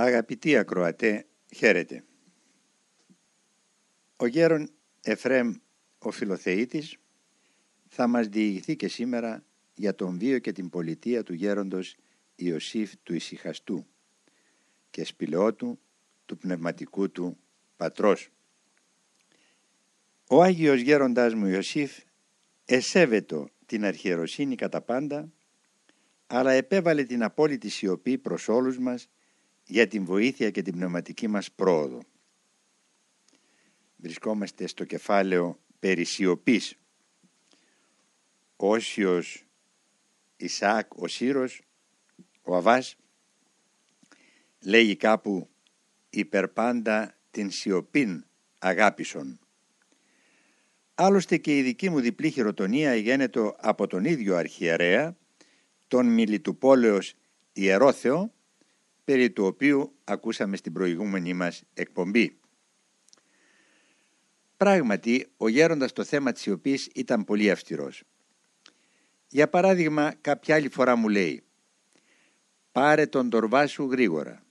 Αγαπητοί ακροατέ, χαίρετε. Ο γέρον Εφρέμ ο Φιλοθεήτης θα μας διηγηθεί και σήμερα για τον βίο και την πολιτεία του γέροντος Ιωσήφ του Ισυχαστού και σπηλαιότου του πνευματικού του πατρός. Ο Άγιος γέροντάς μου Ιωσήφ εσέβετο την αρχιεροσύνη κατά πάντα αλλά επέβαλε την απόλυτη σιωπή προς όλους μας για την βοήθεια και την πνευματική μας πρόοδο. Βρισκόμαστε στο κεφάλαιο περί σιωπής. Ο Όσιος Ισαάκ, ο Σύρος, ο Αβάς, λέγει κάπου «υπερπάντα την σιωπήν αγάπησον». Άλλωστε και η δική μου διπλή χειροτονία γένετο από τον ίδιο αρχιερέα, τον Μιλιτουπόλεως Ιερόθεο, περί του οποίου ακούσαμε στην προηγούμενη μας εκπομπή. Πράγματι, ο γέροντας στο θέμα της σιωπής ήταν πολύ αυστηρός. Για παράδειγμα, κάποια άλλη φορά μου λέει «Πάρε τον τορβά σου γρήγορα,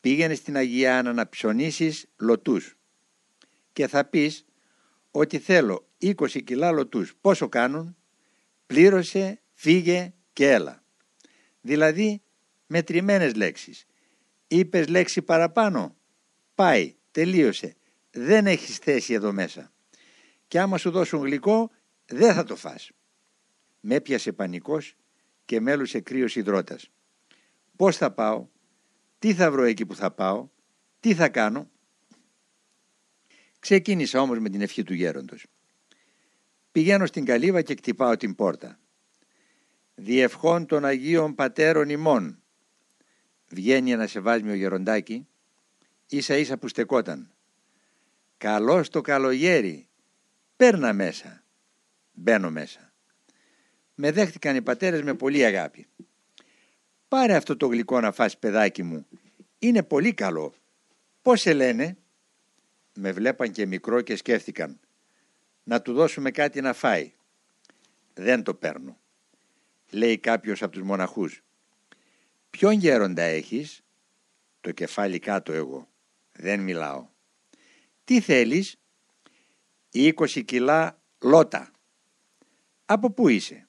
πήγαινε στην Αγία Άννα να ψωνίσεις λωτούς και θα πεις ότι θέλω 20 κιλά λωτούς. Πόσο κάνουν, πλήρωσε, φύγε και έλα. Δηλαδή μετρημένες λέξεις. Είπες λέξη παραπάνω, πάει, τελείωσε. Δεν έχεις θέση εδώ μέσα. Και άμα σου δώσουν γλυκό, δεν θα το φας. Με έπιασε πανικός και μέλουσε κρύος υδρότας. Πώς θα πάω, τι θα βρω εκεί που θα πάω, τι θα κάνω; Ξεκίνησα όμως με την ευχή του γέροντος. Πηγαίνω στην καλύβα και κτυπάω την πόρτα. Διευχών των Αγίων Πατέρων ημών. Βγαίνει ένας σεβάσμιο γεροντάκι, ίσα ίσα που στεκόταν. Καλώς το καλογέρι, παίρνα μέσα. Μπαίνω μέσα. Με δέχτηκαν οι πατέρες με πολύ αγάπη. Πάρε αυτό το γλυκό να φας παιδάκι μου. Είναι πολύ καλό. Πώς σε λένε; Με βλέπαν και μικρό και σκέφτηκαν να του δώσουμε κάτι να φάει. Δεν το παίρνω. Λέει κάποιος από τους μοναχούς. Ποιον γέροντα έχεις; Το κεφάλι κάτω εγώ. Δεν μιλάω. Τι θέλεις; 20 κιλά λότα. Από πού είσαι;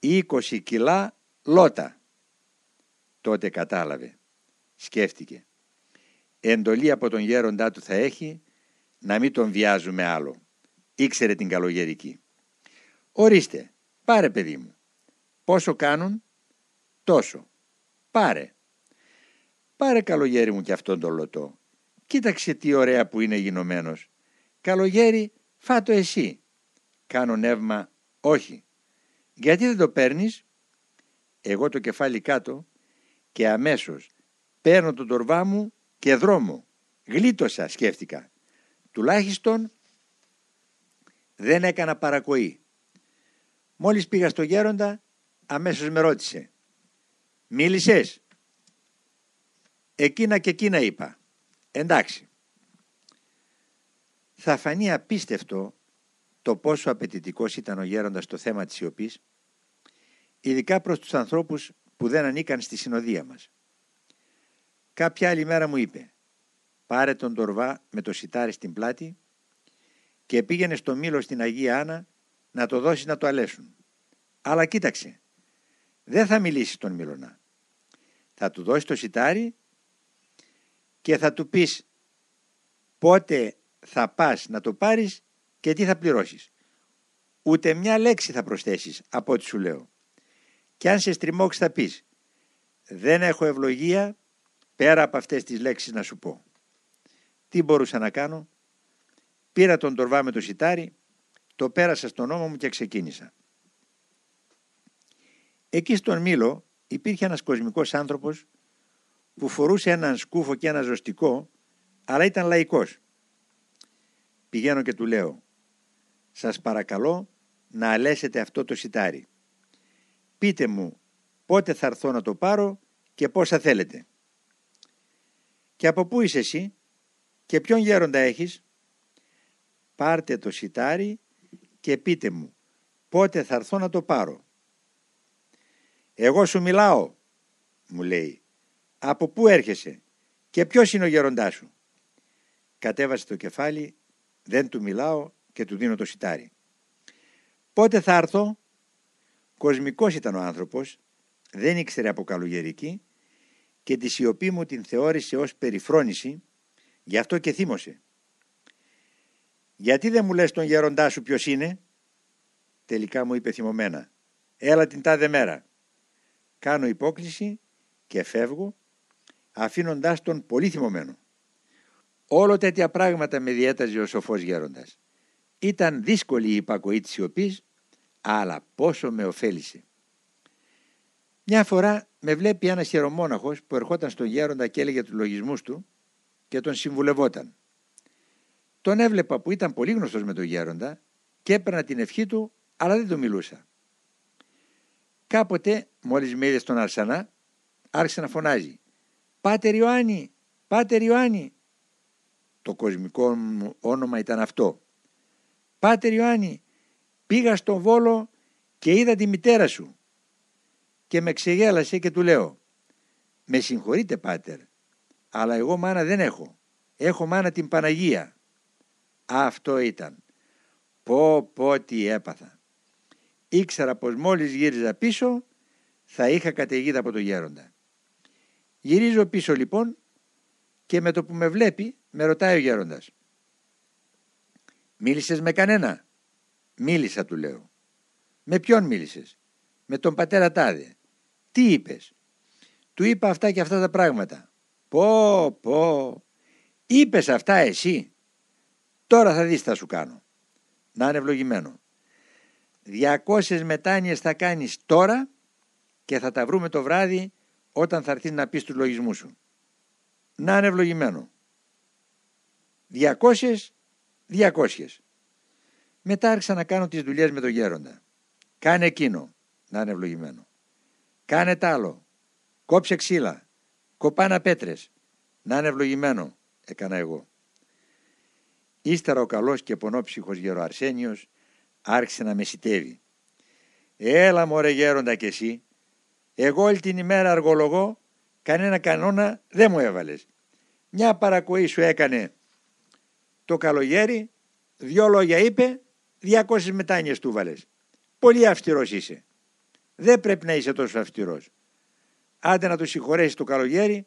20 κιλά λότα. Τότε κατάλαβε. Σκέφτηκε εντολή από τον γέροντά του θα έχει να μην τον βιάζουμε άλλο. Ήξερε την καλογερική. Ορίστε, πάρε παιδί μου. Πόσο κάνουν; Τόσο. Πάρε. Πάρε καλογέρι μου και αυτόν τον λωτό. Κοίταξε τι ωραία που είναι γινωμένος. Καλογέρι, φάτο εσύ. Κάνω νεύμα, όχι. Γιατί δεν το παίρνεις; Εγώ το κεφάλι κάτω και αμέσως παίρνω τον τορβά μου και δρόμο. Γλίτωσα σκέφτηκα. Τουλάχιστον δεν έκανα παρακοή. Μόλις πήγα στο γέροντα αμέσως με ρώτησε. Μίλησες; Εκείνα και εκείνα είπα. Εντάξει. Θα φανεί απίστευτο το πόσο απαιτητικός ήταν ο γέροντας στο θέμα της σιωπής, ειδικά προς τους ανθρώπους που δεν ανήκαν στη συνοδεία μας. Κάποια άλλη μέρα μου είπε «Πάρε τον τορβά με το σιτάρι στην πλάτη και πήγαινε στο μήλο στην Αγία Άννα να το δώσεις να το αλέσουν. Αλλά κοίταξε, δεν θα μιλήσεις τον Μήλωνα. Θα του δώσεις το σιτάρι και θα του πεις πότε θα πας να το πάρεις και τι θα πληρώσεις. Ούτε μια λέξη θα προσθέσεις από ό,τι σου λέω. Και αν σε στριμώξεις θα πεις δεν έχω ευλογία πέρα από αυτές τις λέξεις να σου πω. Τι μπορούσα να κάνω; Πήρα τον τορβά με το σιτάρι, το πέρασα στον ώμο μου και ξεκίνησα. Εκεί στον Μήλο υπήρχε ένας κοσμικός άνθρωπος που φορούσε έναν σκούφο και ένα ζωστικό, αλλά ήταν λαϊκός. Πηγαίνω και του λέω «Σας παρακαλώ να αλέσετε αυτό το σιτάρι. Πείτε μου πότε θα έρθω να το πάρω και πόσα θέλετε». Και από πού είσαι εσύ και ποιον γέροντα έχεις; Πάρτε το σιτάρι και πείτε μου πότε θα έρθω να το πάρω. Εγώ σου μιλάω, μου λέει, Από πού έρχεσαι και ποιος είναι ο γέροντάς σου; Κατέβασε το κεφάλι, δεν του μιλάω και του δίνω το σιτάρι. Πότε θα έρθω; Κοσμικός ήταν ο άνθρωπος, δεν ήξερε από καλογερική και τη σιωπή μου την θεώρησε ως περιφρόνηση, γι' αυτό και θύμωσε. «Γιατί δεν μου λες τον γέροντά σου ποιος είναι» τελικά μου είπε θυμωμένα «Έλα την τάδε μέρα». Κάνω υπόκληση και φεύγω αφήνοντάς τον πολύ θυμωμένο. Όλο τέτοια πράγματα με διέταζε ο σοφός γέροντας. Ήταν δύσκολη η υπακοή της σιωπής, αλλά πόσο με ωφέλησε. Μια φορά με βλέπει ένας χερομόναχος που ερχόταν στον γέροντα και έλεγε τους λογισμούς του και τον συμβουλευόταν. Τον έβλεπα που ήταν πολύ γνωστός με τον γέροντα και έπαιρνα την ευχή του αλλά δεν του μιλούσα. Κάποτε μόλις με είδε στον Αρσανά άρχισε να φωνάζει «Πάτερ Ιωάννη, Πάτερ Ιωάννη». Το κοσμικό μου όνομα ήταν αυτό. «Πάτερ Ιωάννη, πήγα στον Βόλο και είδα τη μητέρα σου». Και με ξεγέλασε και του λέω «Με συγχωρείτε Πάτερ, αλλά εγώ μάνα δεν έχω. Έχω μάνα την Παναγία». Αυτό ήταν. Πω πω τι έπαθα. Ήξερα πως μόλις γύριζα πίσω θα είχα καταιγίδα από το γέροντα. Γυρίζω πίσω λοιπόν και με το που με βλέπει με ρωτάει ο γέροντας. Μίλησες με κανένα; Μίλησα του λέω. Με ποιον μίλησες; Με τον πατέρα Τάδε. Τι είπες; Του είπα αυτά και αυτά τα πράγματα. Πω πω. Είπες αυτά εσύ; Τώρα θα δεις τι θα σου κάνω. Να είναι ευλογημένο. 200 μετάνοιες θα κάνεις τώρα και θα τα βρούμε το βράδυ όταν θα έρθει να πεις τους λογισμούς σου. Να είναι ευλογημένο. 200, 200. Μετά άρχισα να κάνω τις δουλειές με τον γέροντα. Κάνε εκείνο, να είναι ευλογημένο. Κάνε τ' άλλο. Κόψε ξύλα. Κοπάνα πέτρες. Να είναι ευλογημένο, έκανα εγώ. Ύστερα ο καλός και πονόψυχος γεροαρσένιος άρχισε να με σιτεύει. Έλα μωρέ γέροντα κι εσύ, εγώ όλη την ημέρα αργολογώ, κανένα κανόνα δεν μου έβαλες. Μια παρακοή σου έκανε το καλογέρι, δυο λόγια είπε, διακόσες μετάνιες του βάλες. Πολύ αυστηρός είσαι. Δεν πρέπει να είσαι τόσο αυστηρός. Άντε να το συγχωρέσεις το καλογέρι,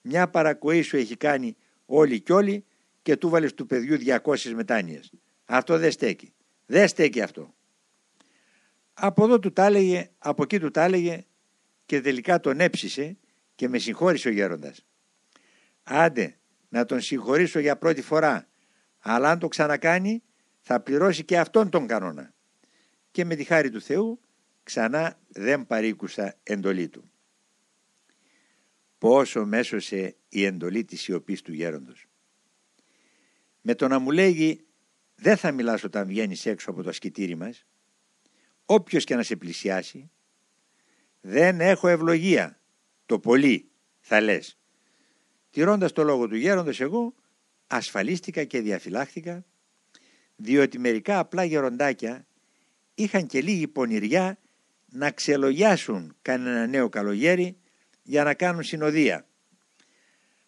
μια παρακοή σου έχει κάνει όλοι κι όλοι και του βάλες του παιδιού 200 μετάνιες. Αυτό δεν στέκει. Δεν στέκει αυτό. Από εδώ του τα έλεγε, από εκεί του τα έλεγε και τελικά τον έψησε και με συγχώρησε ο γέροντας. Άντε να τον συγχωρήσω για πρώτη φορά, αλλά αν το ξανακάνει θα πληρώσει και αυτόν τον κανόνα. Και με τη χάρη του Θεού ξανά δεν παρήκουσα εντολή του. Πόσο μέσωσε η εντολή της σιωπής του γέροντος. Με το να μου λέγει δεν θα μιλάς όταν βγαίνεις έξω από το ασκητήρι μας, όποιος και να σε πλησιάσει, δεν έχω ευλογία, το πολύ θα λες. Τηρώντας το λόγο του γέροντος εγώ ασφαλίστηκα και διαφυλάχθηκα διότι μερικά απλά γεροντάκια είχαν και λίγη πονηριά να ξελογιάσουν κανένα νέο καλογέρι για να κάνουν συνοδεία.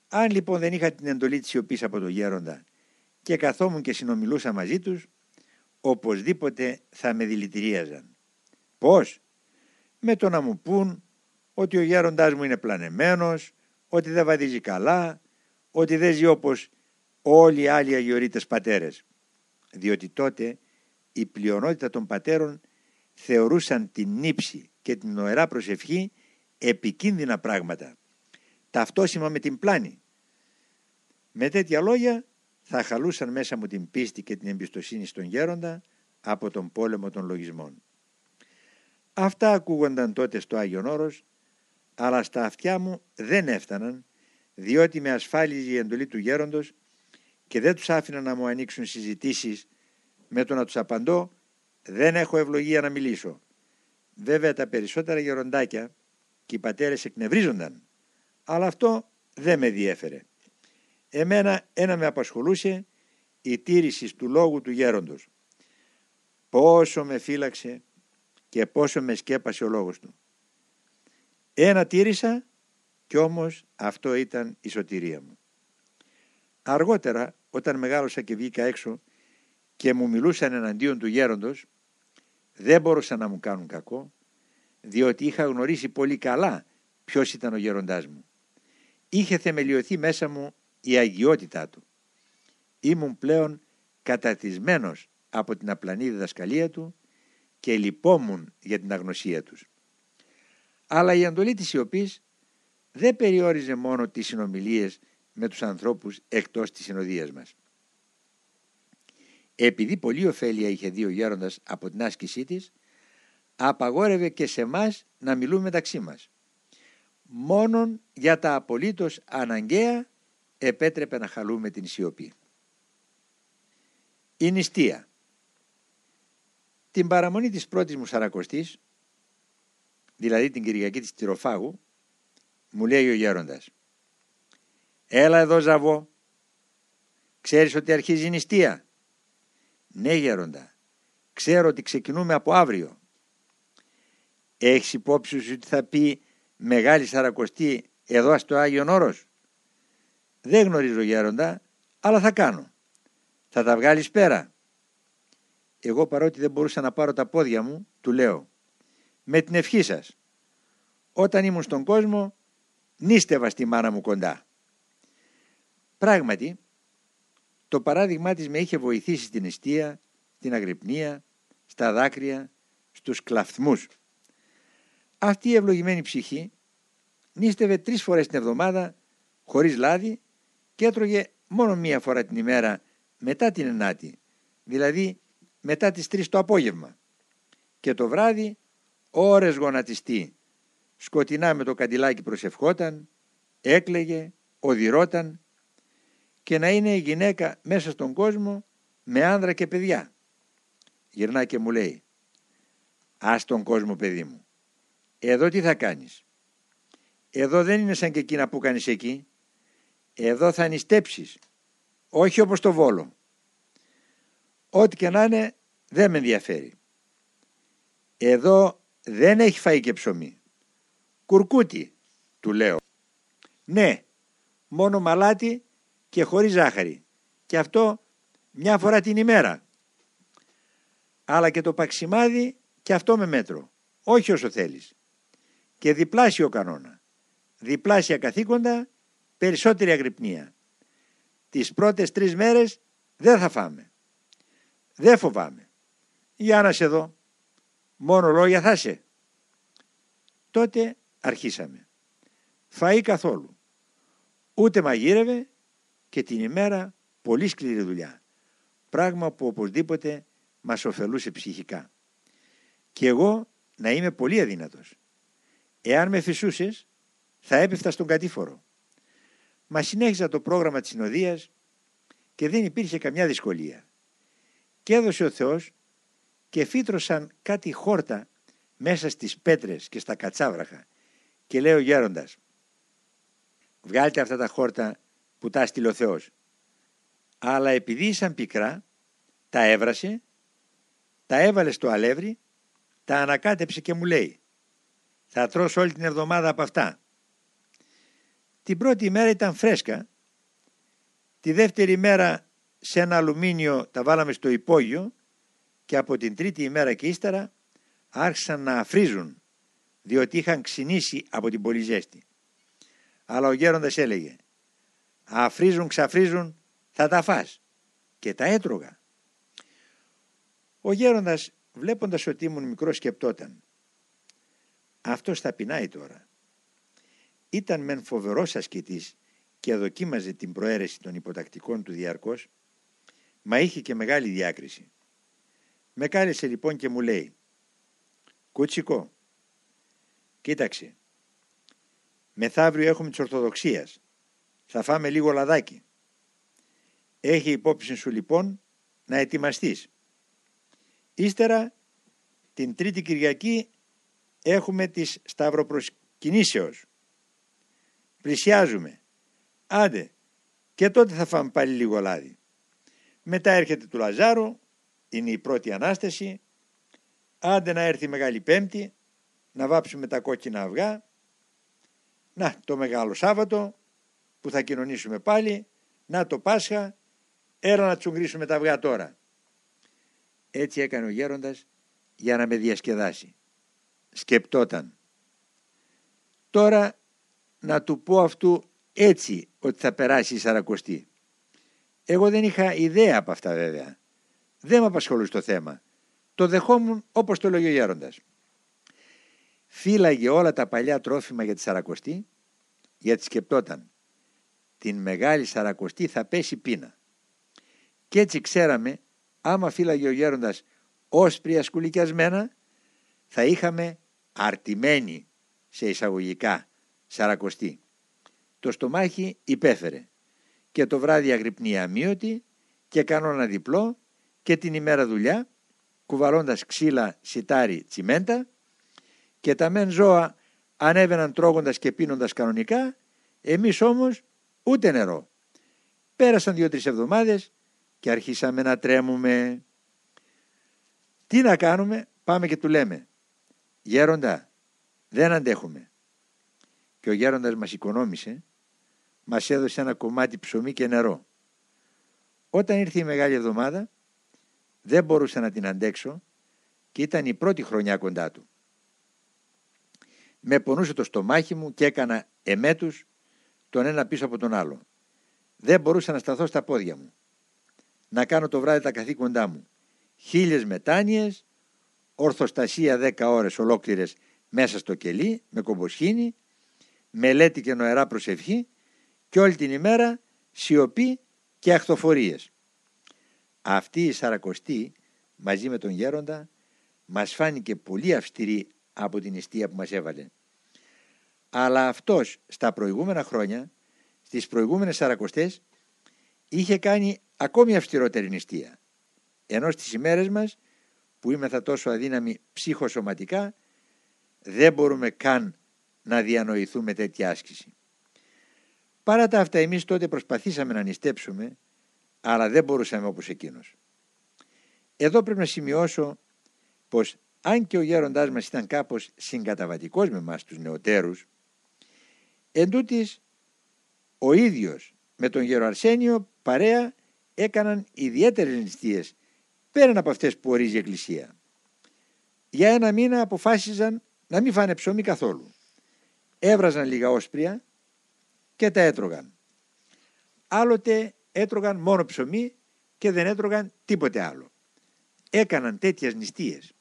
Αν λοιπόν δεν είχα την εντολή της σιωπής από τον γέροντα και καθόμουν και συνομιλούσα μαζί τους, οπωσδήποτε θα με δηλητηρίαζαν. Πώς; Με το να μου πούν ότι ο γέροντάς μου είναι πλανεμένος, ότι δεν βαδίζει καλά, ότι δεν ζει όπως όλοι οι άλλοι αγιορείτες πατέρες. Διότι τότε η πλειονότητα των πατέρων θεωρούσαν την νύψη και την νοερά προσευχή επικίνδυνα πράγματα, ταυτόσιμα με την πλάνη. Με τέτοια λόγια θα χαλούσαν μέσα μου την πίστη και την εμπιστοσύνη στον γέροντα από τον πόλεμο των λογισμών. Αυτά ακούγονταν τότε στο Άγιον Όρος, αλλά στα αυτιά μου δεν έφταναν, διότι με ασφάλιζε η εντολή του γέροντος και δεν τους άφηνα να μου ανοίξουν συζητήσεις με το να τους απαντώ «Δεν έχω ευλογία να μιλήσω». Βέβαια τα περισσότερα γεροντάκια και οι πατέρες εκνευρίζονταν, αλλά αυτό δεν με διέφερε. Εμένα ένα με απασχολούσε η τήρηση του λόγου του γέροντος. Πόσο με φύλαξε και πόσο με σκέπασε ο λόγος του. Ένα τήρησα Κι όμως αυτό ήταν η σωτηρία μου. Αργότερα, όταν μεγάλωσα και βγήκα έξω και μου μιλούσαν εναντίον του γέροντος, δεν μπορούσαν να μου κάνουν κακό, διότι είχα γνωρίσει πολύ καλά ποιος ήταν ο γέροντάς μου. Είχε θεμελιωθεί μέσα μου η αγιότητά του. Ήμουν πλέον κατατισμένος από την απλανή διδασκαλία του και λυπόμουν για την αγνωσία τους. Αλλά η αντολή της σιωπής δεν περιόριζε μόνο τις συνομιλίες με τους ανθρώπους εκτός της συνοδείας μας. Επειδή πολύ ωφέλεια είχε δει ο γέροντας από την άσκησή της, απαγόρευε και σε μας να μιλούμε μεταξύ μας. Μόνον για τα απολύτως αναγκαία επέτρεπε να χαλούμε την σιωπή. Η νηστεία. Την παραμονή της πρώτης μου σαρακοστής, δηλαδή την Κυριακή της Τυροφάγου, μου λέει ο γέροντας «Έλα εδώ Ζαβό, ξέρεις ότι αρχίζει η νηστεία» «Ναι γέροντα, ξέρω ότι ξεκινούμε από αύριο» «Έχεις υπόψη σου ότι θα πει Μεγάλη Σαρακοστή εδώ στο Άγιον Όρος» «Δεν γνωρίζω γέροντα, αλλά θα κάνω» «Θα τα βγάλεις πέρα» Εγώ παρότι δεν μπορούσα να πάρω τα πόδια μου, του λέω «Με την ευχή σας» Όταν ήμουν στον κόσμο νίστευα στη μάνα μου κοντά. Πράγματι, το παράδειγμά της με είχε βοηθήσει στην αιστεία, στην αγρυπνία, στα δάκρυα, στους κλαφθμούς. Αυτή η ευλογημένη ψυχή νίστευε τρεις φορές την εβδομάδα χωρίς λάδι και έτρωγε μόνο μία φορά την ημέρα μετά την ενάτη, δηλαδή μετά τις τρεις το απόγευμα. Και το βράδυ ώρες γονατιστή σκοτεινά με το καντιλάκι προσευχόταν, έκλαιγε, οδηρώταν και να είναι η γυναίκα μέσα στον κόσμο με άνδρα και παιδιά. Γυρνά και μου λέει «Ας τον κόσμο παιδί μου, εδώ τι θα κάνεις; Εδώ δεν είναι σαν και εκείνα που κάνεις εκεί. Εδώ θα νηστέψεις, όχι όπως το Βόλο. Ό,τι και να είναι δεν με ενδιαφέρει. Εδώ δεν έχει φάει και ψωμί. Κουρκούτι, του λέω. Ναι, μόνο μαλάτι και χωρίς ζάχαρη. Και αυτό μια φορά την ημέρα. Αλλά και το παξιμάδι και αυτό με μέτρο. Όχι όσο θέλεις. Και διπλάσιο κανόνα. Διπλάσια καθήκοντα, περισσότερη αγρυπνία. Τις πρώτες τρεις μέρες δεν θα φάμε. Δεν φοβάμαι. Για να σε δω. Μόνο λόγια θα σε. Τότε αρχίσαμε. Φαΐ καθόλου. Ούτε μαγείρευε και την ημέρα πολύ σκληρή δουλειά. Πράγμα που οπωσδήποτε μας ωφελούσε ψυχικά. Και εγώ να είμαι πολύ αδύνατος. Εάν με φυσούσες θα έπεφτα στον κατήφορο. Μας συνέχιζα το πρόγραμμα της συνοδείας και δεν υπήρχε καμιά δυσκολία. Και έδωσε ο Θεός και φύτρωσαν κάτι χόρτα μέσα στις πέτρες και στα κατσάβραχα και λέει ο γέροντας βγάλτε αυτά τα χόρτα που τα στείλει ο Θεός. Αλλά επειδή ήσαν πικρά τα έβρασε, τα έβαλε στο αλεύρι, τα ανακάτεψε και μου λέει θα τρώσω όλη την εβδομάδα από αυτά. Την πρώτη μέρα ήταν φρέσκα, τη δεύτερη μέρα σε ένα αλουμίνιο τα βάλαμε στο υπόγειο και από την τρίτη ημέρα και ύστερα άρχισαν να αφρίζουν διότι είχαν ξυνήσει από την πολύ ζέστη. Αλλά ο γέροντας έλεγε «Αφρίζουν, ξαφρίζουν, θα τα φας» και τα έτρωγα. Ο γέροντας βλέποντας ότι ήμουν μικρός σκεπτόταν «Αυτός θα πεινάει τώρα». Ήταν μεν φοβερός ασκητής και δοκίμαζε την προαίρεση των υποτακτικών του διαρκώς, μα είχε και μεγάλη διάκριση. Με κάλεσε λοιπόν και μου λέει «Κουτσικό, Κοίταξε. Μεθαύριο έχουμε της Ορθοδοξίας. Θα φάμε λίγο λαδάκι. Έχει υπόψη σου λοιπόν να ετοιμαστείς. Ύστερα την Τρίτη Κυριακή έχουμε τις Σταυροπροσκυνήσεως. Πλησιάζουμε. Άντε και τότε θα φάμε πάλι λίγο λάδι. Μετά έρχεται του Λαζάρου, είναι η πρώτη Ανάσταση. Άντε να έρθει Μεγάλη Πέμπτη να βάψουμε τα κόκκινα αυγά, να το Μεγάλο Σάββατο που θα κοινωνήσουμε πάλι, να το Πάσχα, έλα να τσουγκρίσουμε τα αυγά τώρα. Έτσι έκανε ο γέροντας για να με διασκεδάσει. Σκεπτόταν. Τώρα να του πω αυτού έτσι ότι θα περάσει η Σαρακοστή. Εγώ δεν είχα ιδέα από αυτά βέβαια. Δεν με απασχολούσε το θέμα. Το δεχόμουν όπως το λέγει ο γέροντας. Φύλαγε όλα τα παλιά τρόφιμα για τη Σαρακοστή γιατί σκεπτόταν την μεγάλη Σαρακοστή θα πέσει πείνα. Κι έτσι ξέραμε άμα φύλαγε ο γέροντας όσπρια σκουλικιασμένα θα είχαμε αρτημένη σε εισαγωγικά Σαρακοστή. Το στομάχι υπέφερε και το βράδυ αγρυπνή αμύωτη και κανόνα διπλό και την ημέρα δουλειά κουβαλώντας ξύλα, σιτάρι, τσιμέντα και τα μεν ζώα ανέβαιναν τρώγοντας και πίνοντας κανονικά εμείς όμως ούτε νερό. Πέρασαν δύο-τρεις εβδομάδες και αρχίσαμε να τρέμουμε. Τι να κάνουμε, πάμε και του λέμε. Γέροντα, δεν αντέχουμε. Και ο γέροντας μας οικονόμησε, μας έδωσε ένα κομμάτι ψωμί και νερό. Όταν ήρθε η Μεγάλη Εβδομάδα, δεν μπορούσα να την αντέξω και ήταν η πρώτη χρονιά κοντά του. Με πονούσε το στομάχι μου και έκανα εμέτους τον ένα πίσω από τον άλλο. Δεν μπορούσα να σταθώ στα πόδια μου. Να κάνω το βράδυ τα καθήκοντά μου. Χίλιες μετάνοιες, ορθοστασία δέκα ώρες ολόκληρες μέσα στο κελί, με κομποσχήνη, μελέτη και νοερά προσευχή και όλη την ημέρα σιωπή και αχθοφορίες. Αυτή η Σαρακοστή μαζί με τον Γέροντα μας φάνηκε πολύ αυστηρή από την ιστία που μας έβαλε. Αλλά αυτός στα προηγούμενα χρόνια, στις προηγούμενες Σαρακοστές, είχε κάνει ακόμη αυστηρότερη νηστεία. Ενώ στις ημέρες μας, που είμαστε τόσο αδύναμοι ψυχοσωματικά, δεν μπορούμε καν να διανοηθούμε τέτοια άσκηση. Παρά τα αυτά εμείς τότε προσπαθήσαμε να νηστέψουμε, αλλά δεν μπορούσαμε όπως εκείνος. Εδώ πρέπει να σημειώσω πως αν και ο γέροντάς μας ήταν κάπως συγκαταβατικός με μας τους νεοτέρους, Εν ο ίδιος με τον γέρο Αρσένιο παρέα έκαναν ιδιαίτερες νηστείες πέραν από αυτές που ορίζει η Εκκλησία. Για ένα μήνα αποφάσιζαν να μην φάνε ψωμί καθόλου. Έβραζαν λίγα όσπρια και τα έτρωγαν. Άλλοτε έτρωγαν μόνο ψωμί και δεν έτρωγαν τίποτε άλλο. Έκαναν τέτοιες νηστείες.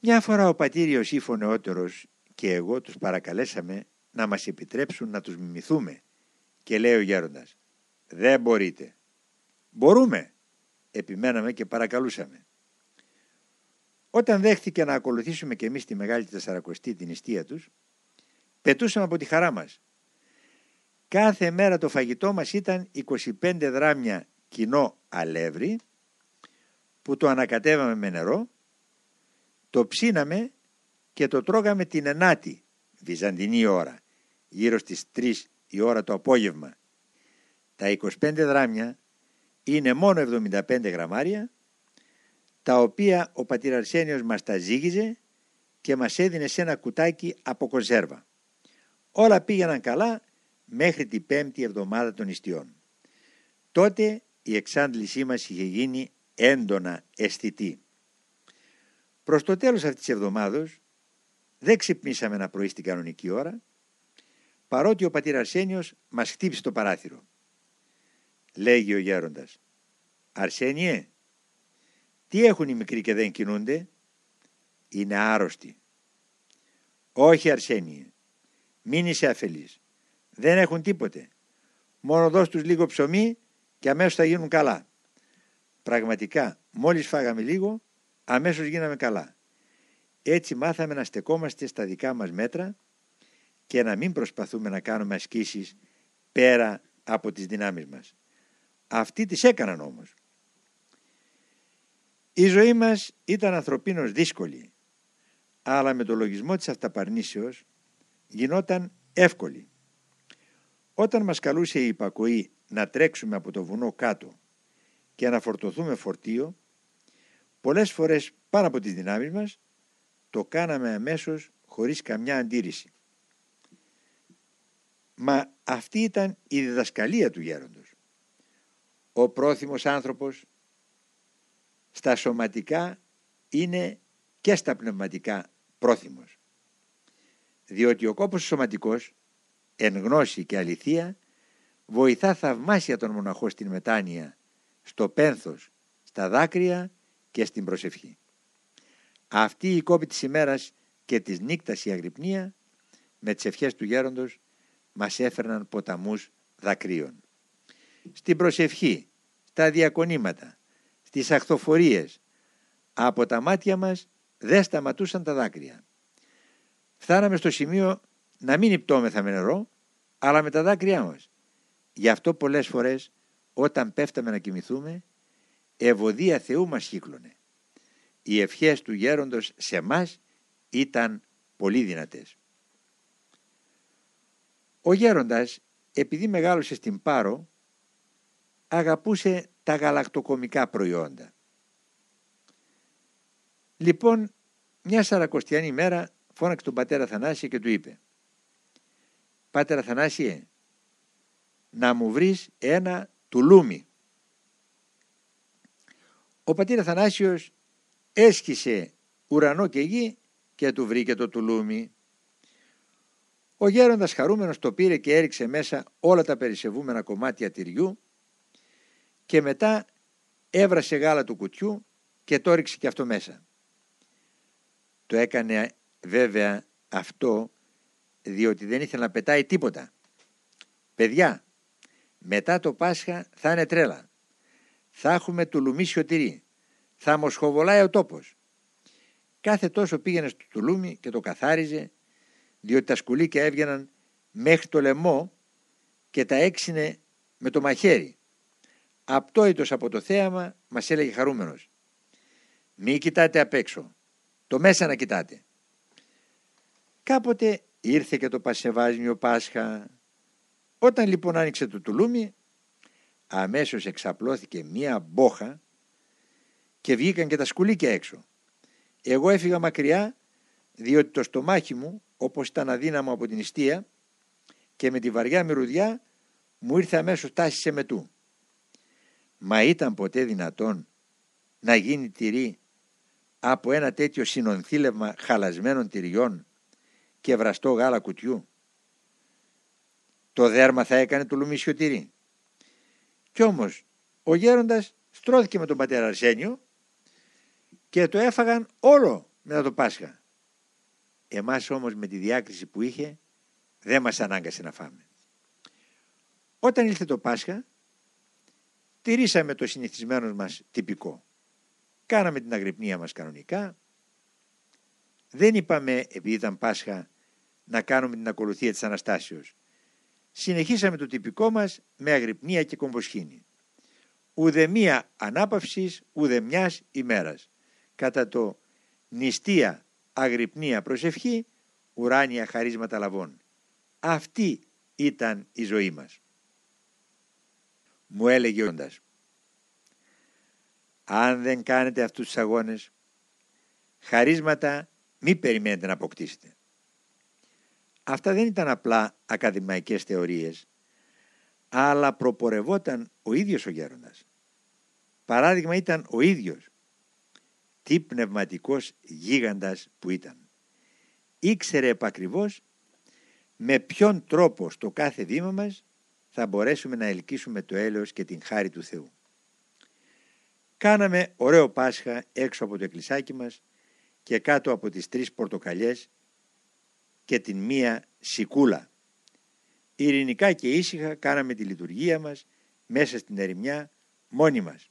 Μια φορά ο πατήριος ή νεότερος και εγώ τους παρακαλέσαμε να μας επιτρέψουν να τους μιμηθούμε και λέει ο γέροντας «Δεν μπορείτε». «Μπορούμε», επιμέναμε και παρακαλούσαμε. Όταν δέχτηκε να ακολουθήσουμε και εμείς τη Μεγάλη Τεσσαρακοστή την νηστεία τους, πετούσαμε από τη χαρά μας. Κάθε μέρα το φαγητό μας ήταν 25 δράμια κοινό αλεύρι που το ανακατεύαμε με νερό, το ψήναμε και το τρώγαμε την ενάτη βυζαντινή ώρα, γύρω στις 3 η ώρα το απόγευμα. Τα 25 δράμια είναι μόνο 75 γραμμάρια, τα οποία ο πατήρ Αρσένιος μας τα ζύγιζε και μας έδινε σε ένα κουτάκι από κονσέρβα. Όλα πήγαιναν καλά μέχρι την πέμπτη εβδομάδα των ιστιών. Τότε η εξάντλησή μας είχε γίνει έντονα αισθητή. Προς το τέλος αυτής της εβδομάδος δεν ξυπνήσαμε να πρωί στην κανονική ώρα, παρότι ο πατήρ Αρσένιος μας χτύπησε το παράθυρο. Λέγει ο γέροντας, «Αρσένιε, τι έχουν οι μικροί και δεν κινούνται» «Είναι άρρωστοι». «Όχι Αρσένιε, μην είσαι αφελής, δεν έχουν τίποτε. Μόνο δώσ' τους λίγο ψωμί και αμέσως θα γίνουν καλά». Πραγματικά, μόλις φάγαμε λίγο, αμέσως γίναμε καλά. Έτσι μάθαμε να στεκόμαστε στα δικά μας μέτρα και να μην προσπαθούμε να κάνουμε ασκήσεις πέρα από τις δυνάμεις μας. Αυτοί τις έκαναν όμως. Η ζωή μας ήταν ανθρωπίνως δύσκολη, αλλά με το λογισμό της αυταπαρνήσεως γινόταν εύκολη. Όταν μας καλούσε η υπακοή να τρέξουμε από το βουνό κάτω και να φορτωθούμε φορτίο, πολλές φορές πάνω από τις δυνάμεις μας, το κάναμε αμέσως χωρίς καμιά αντίρρηση. Μα αυτή ήταν η διδασκαλία του γέροντος. Ο πρόθυμος άνθρωπος στα σωματικά είναι και στα πνευματικά πρόθυμος. Διότι ο κόπος σωματικός, εν γνώση και αληθεία, βοηθά θαυμάσια τον μοναχό στην μετάνοια, στο πένθος, στα δάκρυα και στην προσευχή. Αυτή η κόπη της ημέρας και της νύκτας η αγρυπνία, με τις ευχές του γέροντος, μας έφερναν ποταμούς δακρύων. Στην προσευχή, στα διακονήματα, στις αχθοφορίες, από τα μάτια μας δεν σταματούσαν τα δάκρυα. Φτάναμε στο σημείο να μην υπτώμεθα με νερό, αλλά με τα δάκρυά μας. Γι' αυτό πολλές φορές όταν πέφταμε να κοιμηθούμε, ευωδία Θεού μας κύκλωνε. Οι ευχές του γέροντος σε μας ήταν πολύ δυνατές. Ο γέροντας, επειδή μεγάλωσε στην Πάρο, αγαπούσε τα γαλακτοκομικά προϊόντα. Λοιπόν, μια σαρακοστιανή μέρα φώναξε τον πατέρα Θανάσια και του είπε «Πάτερ Θανάσιε, να μου βρεις ένα τουλούμι». Ο πατήρ Αθανάσιος έσχισε ουρανό και γη και του βρήκε το τουλούμι. Ο γέροντας χαρούμενος το πήρε και έριξε μέσα όλα τα περισεβούμενα κομμάτια τυριού και μετά έβρασε γάλα του κουτιού και το έριξε και αυτό μέσα. Το έκανε βέβαια αυτό διότι δεν ήθελε να πετάει τίποτα. Παιδιά, μετά το Πάσχα θα είναι τρέλα. Θα έχουμε τουλουμί σιωτηρή. Θα μοσχοβολάει ο τόπος. Κάθε τόσο πήγαινε στο τουλούμι και το καθάριζε διότι τα σκουλίκια έβγαιναν μέχρι το λαιμό και τα έξινε με το μαχαίρι. Απτόητος από το θέαμα μας έλεγε χαρούμενος «Μη κοιτάτε απ' έξω, το μέσα να κοιτάτε». Κάποτε ήρθε και το Πασεβάσμιο Πάσχα. Όταν λοιπόν άνοιξε το τουλούμι αμέσως εξαπλώθηκε μία μπόχα και βγήκαν και τα σκουλίκια έξω. Εγώ έφυγα μακριά διότι το στομάχι μου όπως ήταν αδύναμο από την ιστία και με τη βαριά μυρουδιά μου ήρθε αμέσως τάση σε μετού. Μα ήταν ποτέ δυνατόν να γίνει τυρί από ένα τέτοιο συνονθήλευμα χαλασμένων τυριών και βραστό γάλα κουτιού; Το δέρμα θα έκανε το λουμίσιο τυρί. Κι όμως ο γέροντας στρώθηκε με τον πατέρα Αρσένιο και το έφαγαν όλο μετά το Πάσχα. Εμάς όμως με τη διάκριση που είχε δεν μας ανάγκασε να φάμε. Όταν ήλθε το Πάσχα τηρήσαμε το συνηθισμένο μας τυπικό. Κάναμε την αγρυπνία μας κανονικά. Δεν είπαμε επειδή ήταν Πάσχα να κάνουμε την ακολουθία της Αναστάσεως. Συνεχίσαμε το τυπικό μας με αγρυπνία και κομποσχήνη. Ουδε μία ανάπαυσης, ουδε μιας ημέρας. Κατά το νηστεία αγρυπνία προσευχή, ουράνια χαρίσματα λαβών. Αυτή ήταν η ζωή μας. Μου έλεγε όντας. Αν δεν κάνετε αυτούς τους αγώνες, χαρίσματα μη περιμένετε να αποκτήσετε. Αυτά δεν ήταν απλά ακαδημαϊκές θεωρίες, αλλά προπορευόταν ο ίδιος ο γέροντας. Παράδειγμα ήταν ο ίδιος τι πνευματικός γίγαντας που ήταν. Ήξερε επακριβώς με ποιον τρόπο στο κάθε βήμα μας θα μπορέσουμε να ελκύσουμε το έλεος και την χάρη του Θεού. Κάναμε ωραίο Πάσχα έξω από το εκκλησάκι μας και κάτω από τις τρεις πορτοκαλιές και την μία σικούλα. Ειρηνικά και ήσυχα κάναμε τη λειτουργία μας μέσα στην ερημιά μόνοι μας.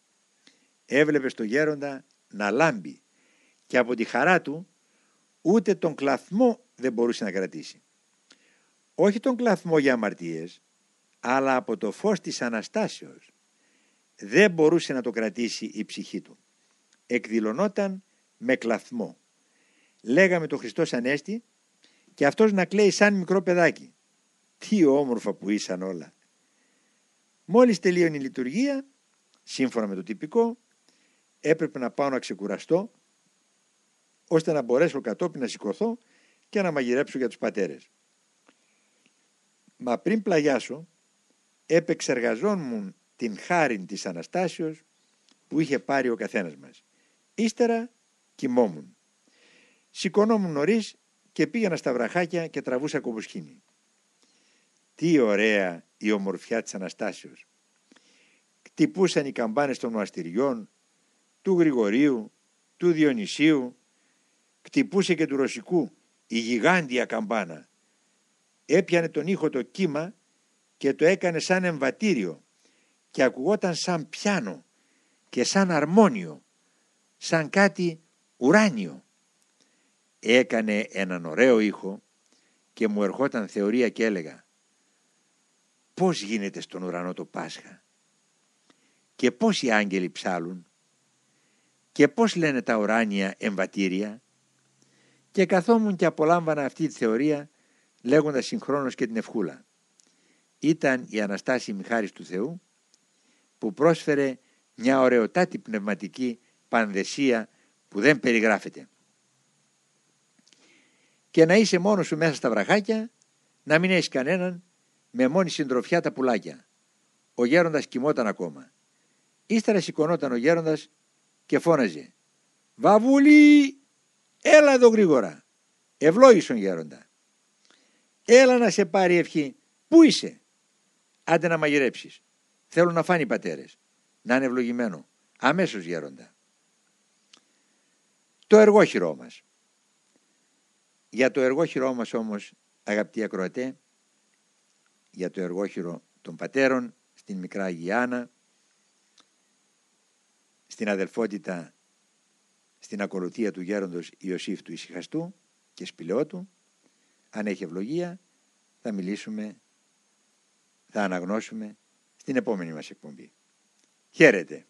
Έβλεπε στο γέροντα να λάμπει και από τη χαρά του ούτε τον κλαθμό δεν μπορούσε να κρατήσει. Όχι τον κλαθμό για αμαρτίες, αλλά από το φως της Αναστάσεως δεν μπορούσε να το κρατήσει η ψυχή του. Εκδηλωνόταν με κλαθμό. Λέγαμε το Χριστός Ανέστη και αυτός να κλαίει σαν μικρό παιδάκι. Τι όμορφα που ήσαν όλα. Μόλις τελείωνε η λειτουργία, σύμφωνα με το τυπικό, έπρεπε να πάω να ξεκουραστώ ώστε να μπορέσω κατόπιν να σηκωθώ και να μαγειρέψω για τους πατέρες. Μα πριν πλαγιάσω επεξεργαζόμουν την χάριν της Αναστάσεως που είχε πάρει ο καθένας μας. Ύστερα κοιμόμουν. Σηκωνόμουν νωρίς και πήγαινα στα βραχάκια και τραβούσα κομποσχήνη. Τι ωραία η ομορφιά της Αναστάσεως. Κτυπούσαν οι καμπάνες των μοναστηριών, του Γρηγορίου, του Διονυσίου, κτυπούσε και του Ρωσικού η γιγάντια καμπάνα. Έπιανε τον ήχο το κύμα και το έκανε σαν εμβατήριο και ακουγόταν σαν πιάνο και σαν αρμόνιο, σαν κάτι ουράνιο. Έκανε έναν ωραίο ήχο και μου ερχόταν θεωρία και έλεγα πώς γίνεται στον ουρανό το Πάσχα και πώς οι άγγελοι ψάλουν και πώς λένε τα ουράνια εμβατήρια και καθόμουν και απολάμβανα αυτή τη θεωρία λέγοντας συγχρόνως και την ευχούλα. Ήταν η Αναστάση χάρις του Θεού που πρόσφερε μια ωραιοτάτη πνευματική πανδεσία που δεν περιγράφεται. Και να είσαι μόνος σου μέσα στα βραχάκια, να μην έχεις κανέναν, με μόνη συντροφιά τα πουλάκια. Ο γέροντας κοιμόταν ακόμα. Ύστερα σηκωνόταν ο γέροντας και φώναζε «Βαβούλη, έλα εδώ γρήγορα». Ευλόγησον γέροντα. Έλα να σε πάρει ευχή. Πού είσαι; Άντε να μαγειρέψεις. Θέλω να φάνει οι πατέρες. Να είναι ευλογημένο. Αμέσως γέροντα. Το εργόχειρό μας. Για το εργόχειρό μας όμως αγαπητοί ακροατέ, για το εργόχειρο των πατέρων στην Μικρά Αγιάνα, στην αδελφότητα, στην ακολουθία του γέροντος Ιωσήφ του Ισυχαστού και Σπηλαιότου, αν έχει ευλογία, θα μιλήσουμε, θα αναγνώσουμε στην επόμενη μας εκπομπή. Χαίρετε.